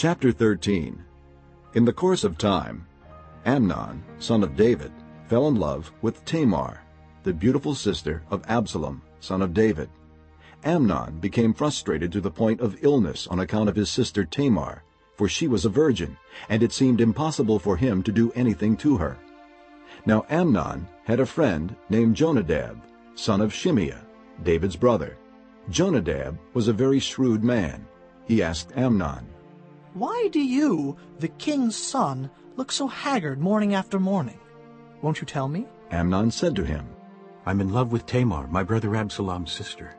Chapter 13 In the course of time, Amnon, son of David, fell in love with Tamar, the beautiful sister of Absalom, son of David. Amnon became frustrated to the point of illness on account of his sister Tamar, for she was a virgin, and it seemed impossible for him to do anything to her. Now Amnon had a friend named Jonadab, son of Shimeah, David's brother. Jonadab was a very shrewd man. He asked Amnon, Why do you, the king's son, look so haggard morning after morning? Won't you tell me? Amnon said to him, I'm in love with Tamar, my brother Absalom's sister.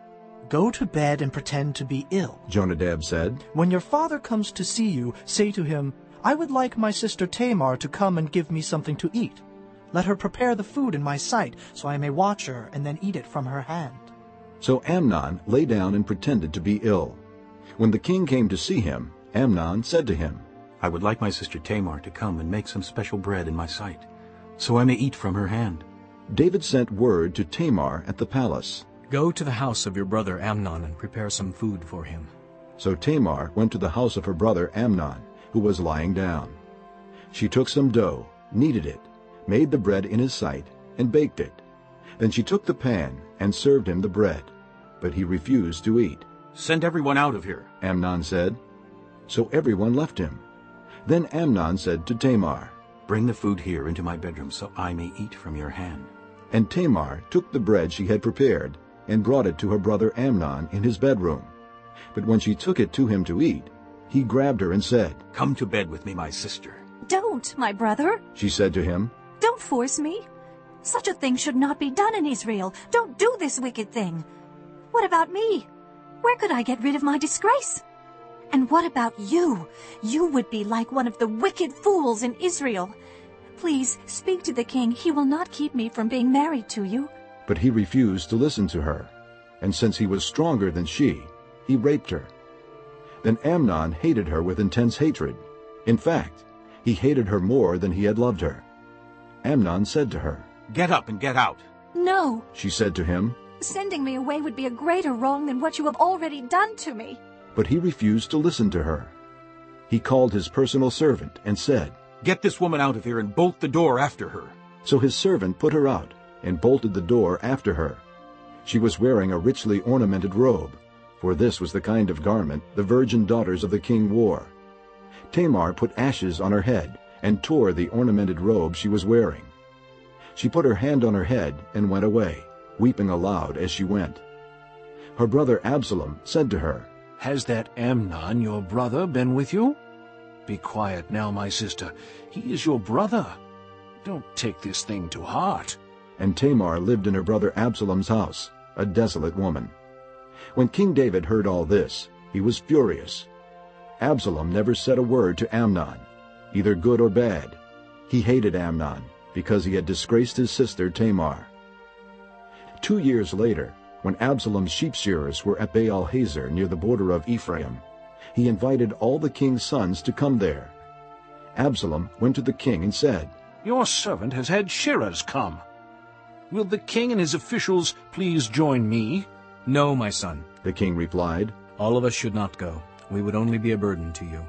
Go to bed and pretend to be ill. Jonadab said, When your father comes to see you, say to him, I would like my sister Tamar to come and give me something to eat. Let her prepare the food in my sight, so I may watch her and then eat it from her hand. So Amnon lay down and pretended to be ill. When the king came to see him, Amnon said to him, I would like my sister Tamar to come and make some special bread in my sight, so I may eat from her hand. David sent word to Tamar at the palace. Go to the house of your brother Amnon and prepare some food for him. So Tamar went to the house of her brother Amnon, who was lying down. She took some dough, kneaded it, made the bread in his sight, and baked it. Then she took the pan and served him the bread. But he refused to eat. Send everyone out of here. Amnon said. So everyone left him. Then Amnon said to Tamar, Bring the food here into my bedroom so I may eat from your hand. And Tamar took the bread she had prepared and brought it to her brother Amnon in his bedroom. But when she took it to him to eat, he grabbed her and said, Come to bed with me, my sister. Don't, my brother. She said to him, Don't force me. Such a thing should not be done in Israel. Don't do this wicked thing. What about me? Where could I get rid of my disgrace? And what about you? You would be like one of the wicked fools in Israel. Please speak to the king. He will not keep me from being married to you. But he refused to listen to her. And since he was stronger than she, he raped her. Then Amnon hated her with intense hatred. In fact, he hated her more than he had loved her. Amnon said to her, Get up and get out. No, She said to him, sending me away would be a greater wrong than what you have already done to me. But he refused to listen to her. He called his personal servant and said, Get this woman out of here and bolt the door after her. So his servant put her out and bolted the door after her. She was wearing a richly ornamented robe, for this was the kind of garment the virgin daughters of the king wore. Tamar put ashes on her head and tore the ornamented robe she was wearing. She put her hand on her head and went away, weeping aloud as she went. Her brother Absalom said to her, Has that Amnon, your brother, been with you? Be quiet now, my sister. He is your brother. Don't take this thing to heart. And Tamar lived in her brother Absalom's house, a desolate woman. When King David heard all this, he was furious. Absalom never said a word to Amnon, either good or bad. He hated Amnon because he had disgraced his sister Tamar. Two years later, when Absalom's sheep shearers were at Baal Hazor near the border of Ephraim, he invited all the king's sons to come there. Absalom went to the king and said, Your servant has had shearers come. Will the king and his officials please join me? No, my son. The king replied. All of us should not go. We would only be a burden to you.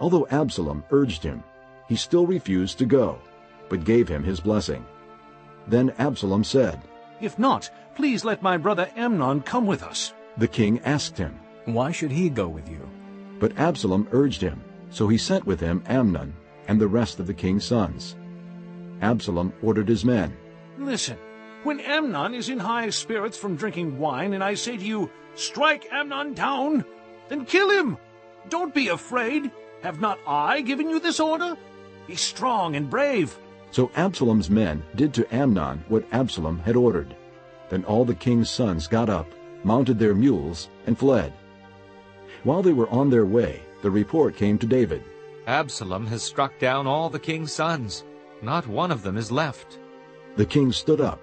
Although Absalom urged him, he still refused to go, but gave him his blessing. Then Absalom said, If not, please let my brother Amnon come with us. The king asked him, Why should he go with you? but Absalom urged him, so he sent with him Amnon and the rest of the king's sons. Absalom ordered his men, Listen, when Amnon is in high spirits from drinking wine, and I say to you, Strike Amnon down, then kill him. Don't be afraid. Have not I given you this order? Be strong and brave. So Absalom's men did to Amnon what Absalom had ordered. Then all the king's sons got up, mounted their mules, and fled. While they were on their way, the report came to David. Absalom has struck down all the king's sons. Not one of them is left. The king stood up,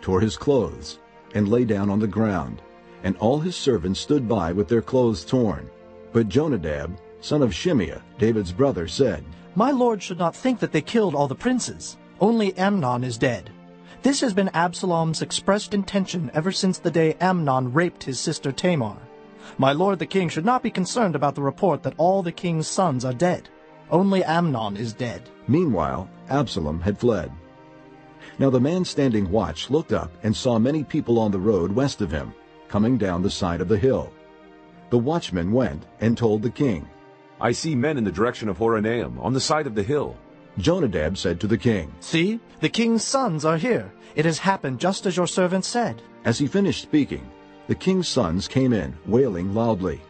tore his clothes, and lay down on the ground, and all his servants stood by with their clothes torn. But Jonadab, son of Shimeah, David's brother, said, My lord should not think that they killed all the princes. Only Amnon is dead. This has been Absalom's expressed intention ever since the day Amnon raped his sister Tamar. My lord the king should not be concerned about the report that all the king's sons are dead. Only Amnon is dead. Meanwhile, Absalom had fled. Now the man standing watch looked up and saw many people on the road west of him, coming down the side of the hill. The watchman went and told the king. I see men in the direction of Horonaim, on the side of the hill. Jonadab said to the king, See, the king's sons are here. It has happened just as your servant said. As he finished speaking, the king's sons came in, wailing loudly.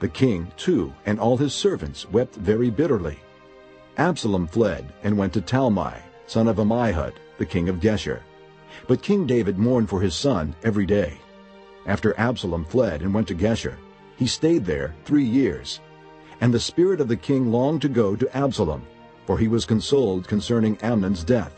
The king, too, and all his servants wept very bitterly. Absalom fled and went to Talmai, son of Ammihud, the king of Geshur. But King David mourned for his son every day. After Absalom fled and went to Geshur, he stayed there three years. And the spirit of the king longed to go to Absalom, for he was consoled concerning Amnon's death.